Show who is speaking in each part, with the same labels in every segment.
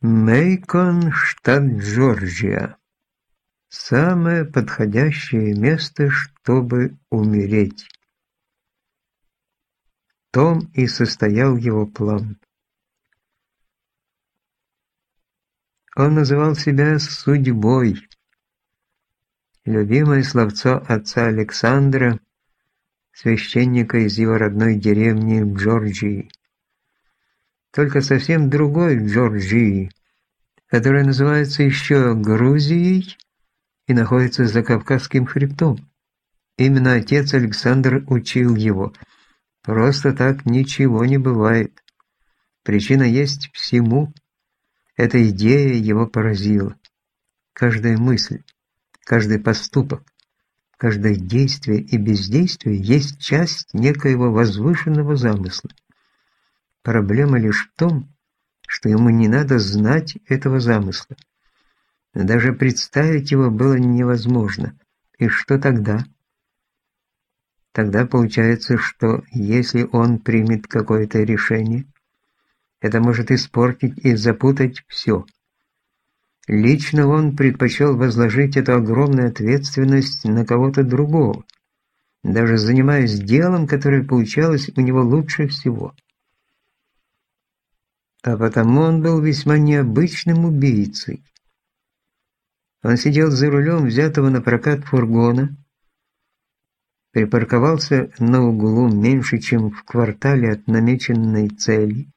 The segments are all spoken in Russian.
Speaker 1: Мейкон, штат Джорджия. Самое подходящее место, чтобы умереть. том и состоял его план. Он называл себя «судьбой». Любимое словцо отца Александра, священника из его родной деревни Джорджии только совсем другой Джорджии, которая называется еще Грузией и находится за Кавказским хребтом. Именно отец Александр учил его. Просто так ничего не бывает. Причина есть всему. Эта идея его поразила. Каждая мысль, каждый поступок, каждое действие и бездействие есть часть некоего возвышенного замысла. Проблема лишь в том, что ему не надо знать этого замысла. Даже представить его было невозможно. И что тогда? Тогда получается, что если он примет какое-то решение, это может испортить и запутать все. Лично он предпочел возложить эту огромную ответственность на кого-то другого, даже занимаясь делом, которое получалось у него лучше всего а потому он был весьма необычным убийцей. Он сидел за рулем взятого на прокат фургона, припарковался на углу меньше, чем в квартале от намеченной цели.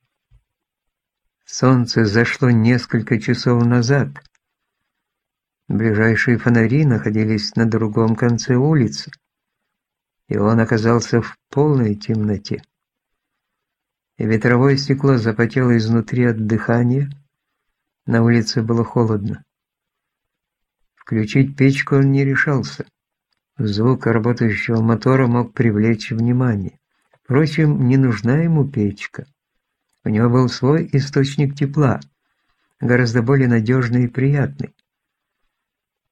Speaker 1: Солнце зашло несколько часов назад. Ближайшие фонари находились на другом конце улицы, и он оказался в полной темноте ветровое стекло запотело изнутри от дыхания. На улице было холодно. Включить печку он не решался. Звук работающего мотора мог привлечь внимание. Впрочем, не нужна ему печка. У него был свой источник тепла, гораздо более надежный и приятный.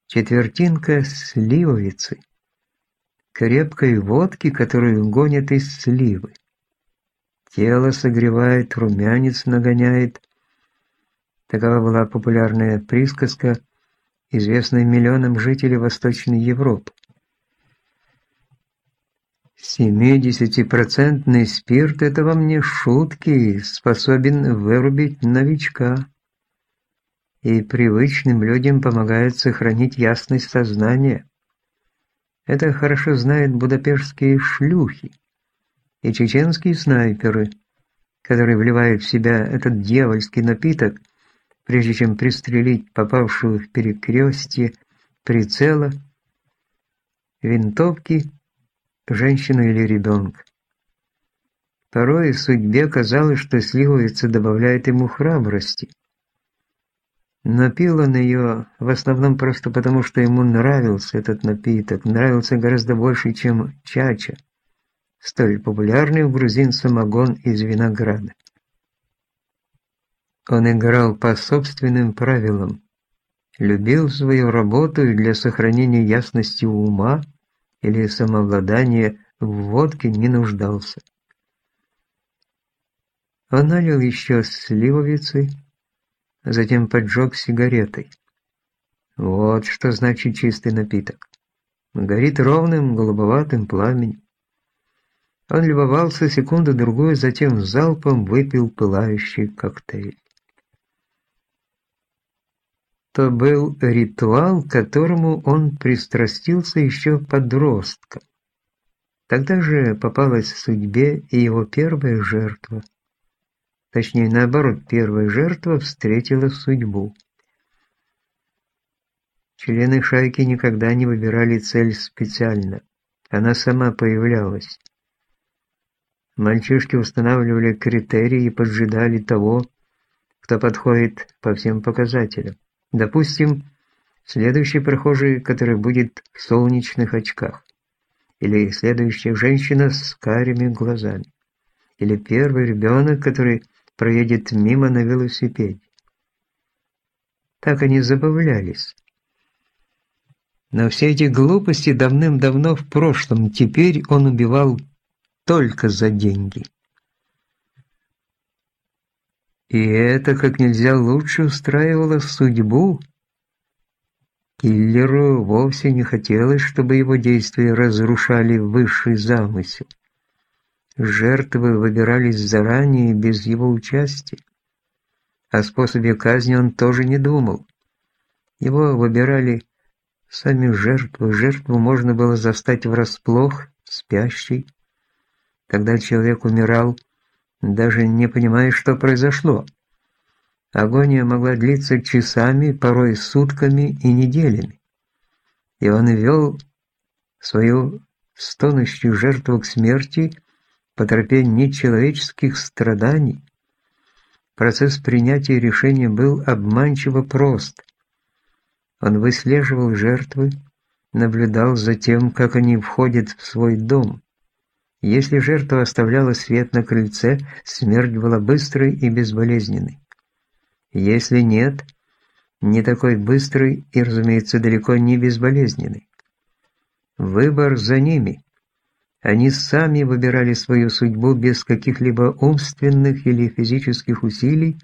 Speaker 1: Четвертинка сливовицы, крепкой водки, которую гонят из сливы. Тело согревает, румянец нагоняет. Такова была популярная присказка, известная миллионам жителей Восточной Европы. Семидесятипроцентный спирт – это вам не шутки, способен вырубить новичка. И привычным людям помогает сохранить ясность сознания. Это хорошо знают будапештские шлюхи и чеченские снайперы, которые вливают в себя этот дьявольский напиток, прежде чем пристрелить попавшую в перекрестье прицела, винтовки, женщину или ребенка. Порой судьбе казалось, что сливовица добавляет ему храбрости. Но пил он ее в основном просто потому, что ему нравился этот напиток, нравился гораздо больше, чем чача столь популярный у грузин самогон из винограда. Он играл по собственным правилам, любил свою работу и для сохранения ясности ума или самообладания в водке не нуждался. Он налил еще сливовицы, затем поджег сигаретой. Вот что значит чистый напиток. Горит ровным голубоватым пламенем. Он любовался секунду-другую, затем залпом выпил пылающий коктейль. То был ритуал, к которому он пристрастился еще подростком. Тогда же попалась судьбе и его первая жертва. Точнее, наоборот, первая жертва встретила судьбу. Члены шайки никогда не выбирали цель специально. Она сама появлялась. Мальчишки устанавливали критерии и поджидали того, кто подходит по всем показателям. Допустим, следующий прохожий, который будет в солнечных очках. Или следующая женщина с карими глазами. Или первый ребенок, который проедет мимо на велосипеде. Так они забавлялись. Но все эти глупости давным-давно в прошлом, теперь он убивал только за деньги. И это как нельзя лучше устраивало судьбу. Киллеру вовсе не хотелось, чтобы его действия разрушали высший замысел. Жертвы выбирались заранее без его участия. О способе казни он тоже не думал. Его выбирали сами жертвы. Жертву можно было застать врасплох, спящий. Тогда человек умирал, даже не понимая, что произошло. Агония могла длиться часами, порой сутками и неделями. И он вел свою стонущую жертву к смерти по тропе нечеловеческих страданий. Процесс принятия решения был обманчиво прост. Он выслеживал жертвы, наблюдал за тем, как они входят в свой дом. Если жертва оставляла свет на крыльце, смерть была быстрой и безболезненной. Если нет, не такой быстрый и, разумеется, далеко не безболезненный. Выбор за ними. Они сами выбирали свою судьбу без каких-либо умственных или физических усилий,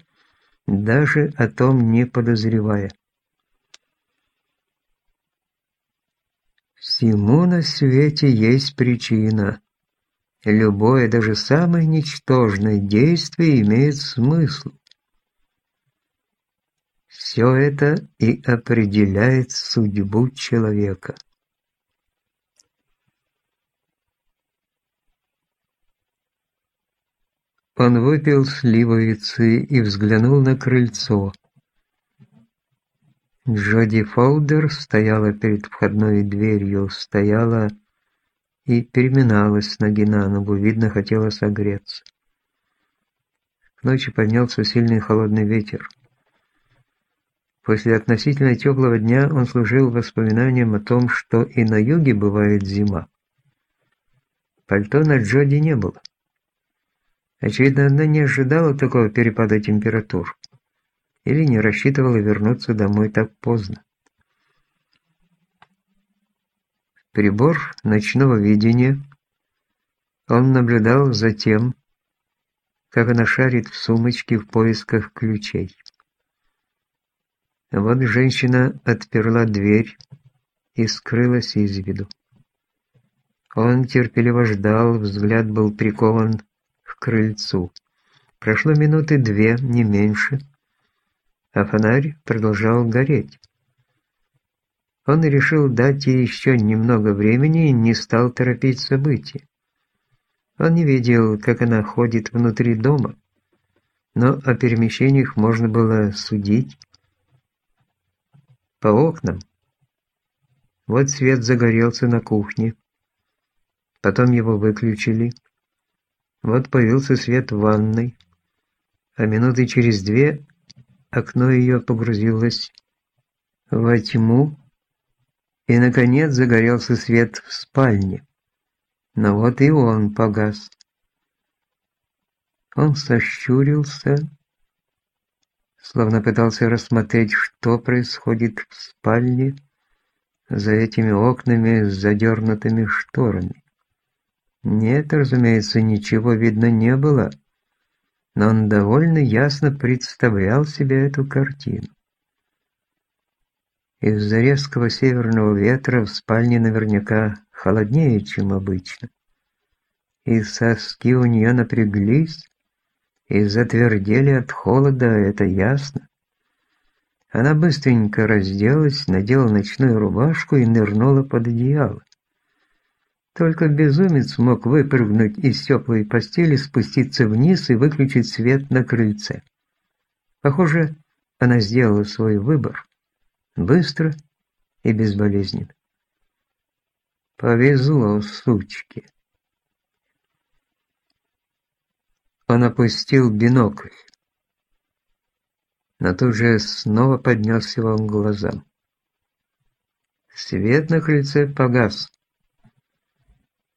Speaker 1: даже о том не подозревая. Всему на свете есть причина. Любое, даже самое ничтожное действие имеет смысл. Все это и определяет судьбу человека. Он выпил сливовицы и взглянул на крыльцо. Джоди Фолдер стояла перед входной дверью, стояла и переминалась с ноги на ногу, видно, хотела согреться. К ночи поднялся сильный холодный ветер. После относительно теплого дня он служил воспоминанием о том, что и на юге бывает зима. Пальто на Джоди не было. Очевидно, она не ожидала такого перепада температур или не рассчитывала вернуться домой так поздно. Прибор ночного видения. Он наблюдал за тем, как она шарит в сумочке в поисках ключей. Вот женщина отперла дверь и скрылась из виду. Он терпеливо ждал, взгляд был прикован к крыльцу. Прошло минуты две, не меньше, а фонарь продолжал гореть. Он решил дать ей еще немного времени и не стал торопить события. Он не видел, как она ходит внутри дома, но о перемещениях можно было судить по окнам. Вот свет загорелся на кухне, потом его выключили. Вот появился свет в ванной, а минуты через две окно ее погрузилось во тьму, и, наконец, загорелся свет в спальне. Но вот и он погас. Он сощурился, словно пытался рассмотреть, что происходит в спальне за этими окнами с задернутыми шторами. Нет, разумеется, ничего видно не было, но он довольно ясно представлял себе эту картину. Из-за резкого северного ветра в спальне наверняка холоднее, чем обычно. И соски у нее напряглись и затвердели от холода, это ясно. Она быстренько разделась, надела ночную рубашку и нырнула под одеяло. Только безумец мог выпрыгнуть из теплой постели, спуститься вниз и выключить свет на крыльце. Похоже, она сделала свой выбор быстро и безболезненно. Повезло, сучке. Он опустил бинокль, но тут же снова поднес его к глазам. Свет на крыльце погас.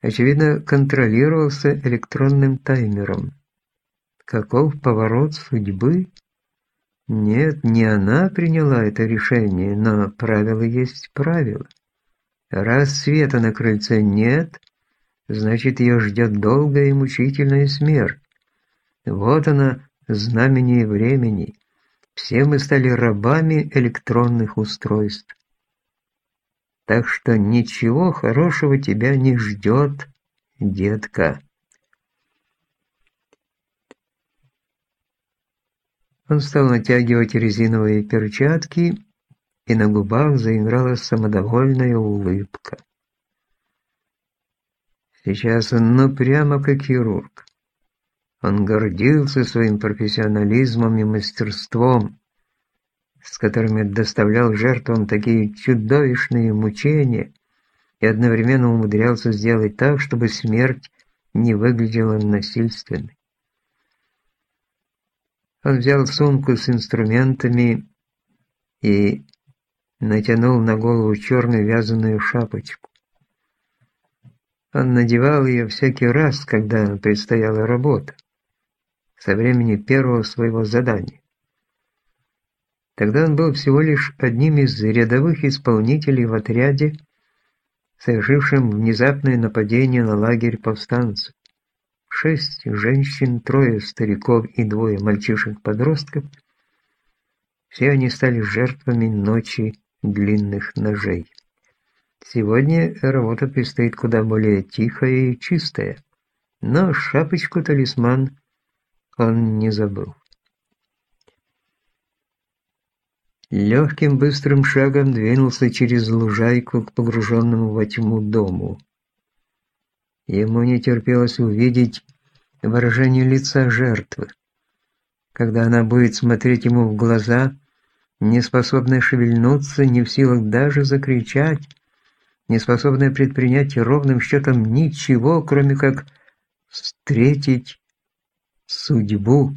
Speaker 1: Очевидно, контролировался электронным таймером. Каков поворот судьбы? Нет, не она приняла это решение, но правило есть правило. Раз света на крыльце нет, значит ее ждет долгая и мучительная смерть. Вот она, знамени времени. Все мы стали рабами электронных устройств. Так что ничего хорошего тебя не ждет, детка. Он стал натягивать резиновые перчатки, и на губах заиграла самодовольная улыбка. Сейчас он ну прямо как хирург. Он гордился своим профессионализмом и мастерством, с которыми доставлял жертвам такие чудовищные мучения и одновременно умудрялся сделать так, чтобы смерть не выглядела насильственной. Он взял сумку с инструментами и натянул на голову черную вязаную шапочку. Он надевал ее всякий раз, когда предстояла работа со времени первого своего задания. Тогда он был всего лишь одним из рядовых исполнителей в отряде, совершившим внезапное нападение на лагерь повстанцев. Шесть женщин, трое стариков и двое мальчишек-подростков – все они стали жертвами ночи длинных ножей. Сегодня работа предстоит куда более тихая и чистая, но шапочку-талисман он не забыл. Легким быстрым шагом двинулся через лужайку к погруженному во тьму дому. Ему не терпелось увидеть выражение лица жертвы. Когда она будет смотреть ему в глаза, не способная шевельнуться, не в силах даже закричать, не способная предпринять ровным счетом ничего, кроме как встретить судьбу.